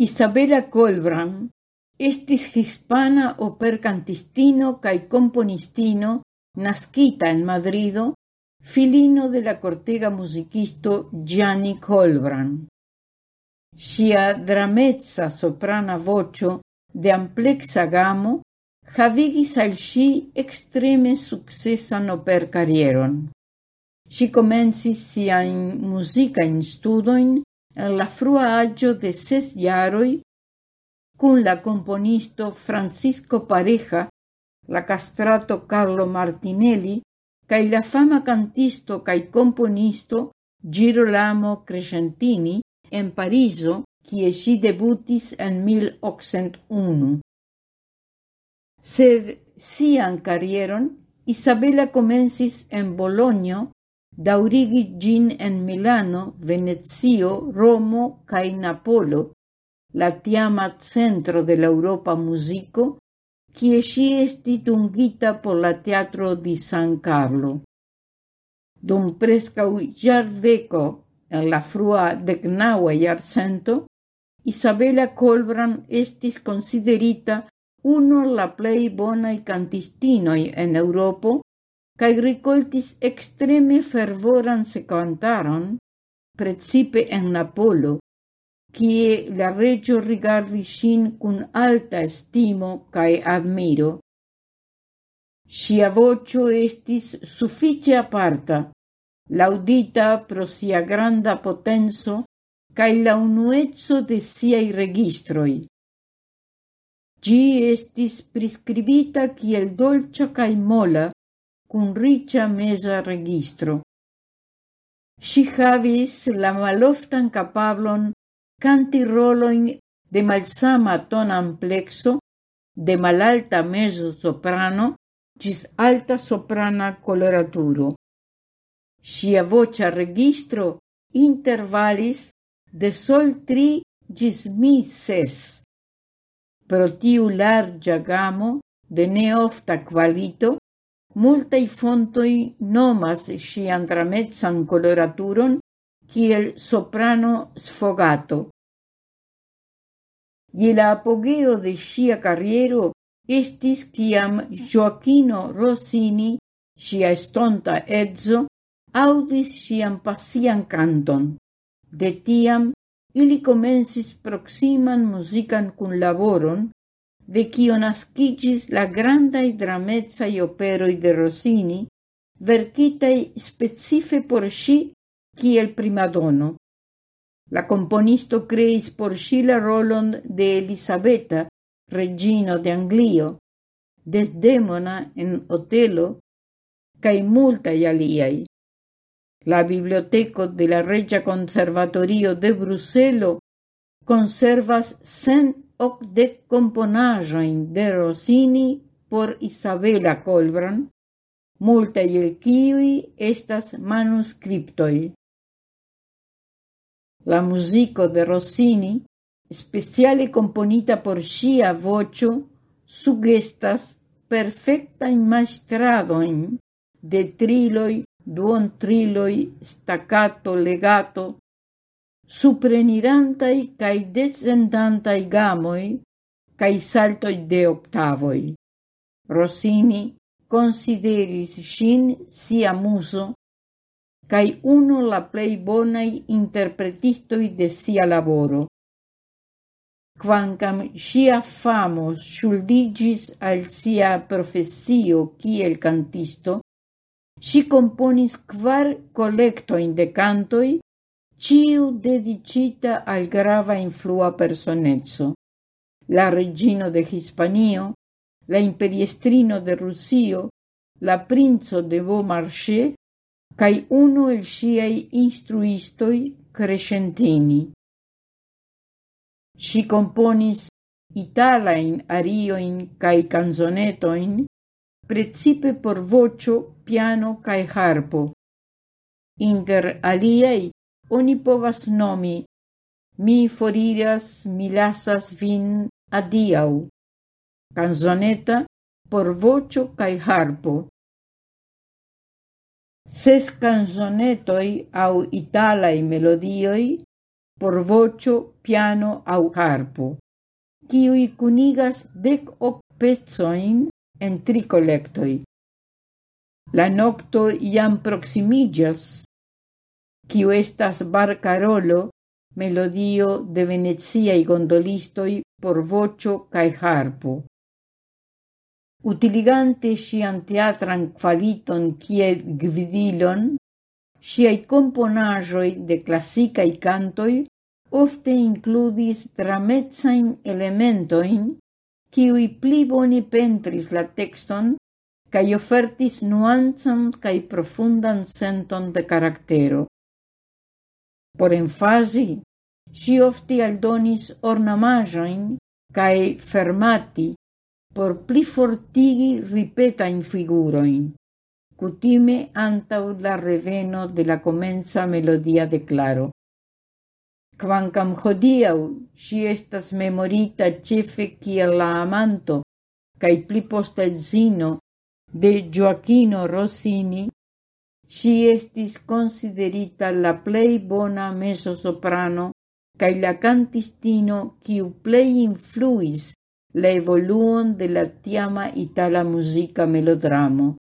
Isabella Colbran estis hispana opercantistino cae componistino nascita en Madrido, filino de la cortega musicisto Gianni Colbran. Sia dramezza soprana vocio de amplexa gamo havigis al si extreme successan oper carrieron. Si comencis musica in studoin en la frua agio de ses iaroi, cun la componisto Francisco Pareja, la castrato Carlo Martinelli, cae la fama cantisto cae componisto Girolamo Crescentini en Pariso, quie si debutis en 1801. Sed sian carrieron, Isabella comensis en Bologno daurigi gin en Milano, Venezio, Romo cae Napolo, la tiama centro de l'Europa musico, muziko, kie ŝi estis dungita por la Teatro di San Carlo. Dum prescau jardeko en la frua decnaua jarcento, Isabella Colbran estis considerita uno la plei bonai cantistinoi en Europo cae ricoltis extreme fervoran secantaron, precipe en Napolo, quie la regio rigardi sin cun alta estimo cae admiro. Sia vocio estis suffice aparta, laudita pro sia granda potenzo cae la unuezzo de siai registroi. Gi estis prescribita kiel dolcia cae mola, cun riccia mesa registro. Si havis la maloftan capablon canti roloin de malsama ton amplexo, de malalta mezzo soprano gis alta soprana coloraturo. Sia vocia registro intervalis de sol tri gis mi ses. Pro tiu largia gamo de neofta qualito multai fontoi nomas si dramecan coloraturon kiel soprano sfogato. Je la apogeo de sia carriero estis kiam Joaquino Rossini, sia estonta edzo, audis sian pasian canton. De tiam ili comensis proximan musican cunlaboron, de quio nascigis la grandai dramezai operoi de Rossini, verkitai specife por si kiel primadono. La componisto creis por si la rolon de Elisabetta, regino de Anglio, Desdemona en Otelo, cae multai aliai. La biblioteco de la Regia Conservatorio de Bruselo conservas cent ocdec componaĵojn de Rossini por Isabella Colbran, multaj el kiuj estas manuskriptoj. La muziko de Rossini, speciale Componita por ŝia voĉo, sugestas perfektajn majstradojn de triloj, duontriloj, staccato, legato, suprenirantai cae descendantai gamoi cae saltoi de octavoi. Rossini consideris sin sia muso cae uno la plei bonai interpretistoi de sia laboro. Quancam sia famo shuldigis al sia profesio kiel cantisto, si componis quar collectoin de cantoi ciu dedicita al grava influa personezzo. La regino de Hispanio, la imperiestrino de Rusio, la princo de Beaumarchais, cae uno el siei instruistoi crescentini. Si componis italain arioin cae canzonetoin, precipe por vocio, piano cae harpo. Inter aliei oni povas nomi Mi foriras, mi lasas vin adiau. Canzoneta por vocio cae harpo. Ses canzonetoi au italai melodioi por vocio, piano au harpo, kiui cunigas dec hoc pezoin en tri collectoi. La nocto iam proximigas, kiu estas barcarolo, melodio de veneziai gondolistoi por vocio cae harpo. Utiligante sian teatran qualiton kiel gvidilon, siai componajoi de classicae cantoi ofte includis dramezzain elementoin kiui pli boni pentris la texton cae ofertis nuanzan cae profundan senton de caractero. Por enfasi, si ofte aldonis ornamajoin cae fermati por pli fortigi ripetain figuroin, cutime antau la reveno de la comenza melodia de claro. Quancam hodiau si estas memorita cefe kiel la amanto cae pli posta zino de Joaquino Rossini, Si estis considerita la plei bona mezzosoprano cae la cantistino quiu plei influis la evoluon de la tiama itala musica melodramo.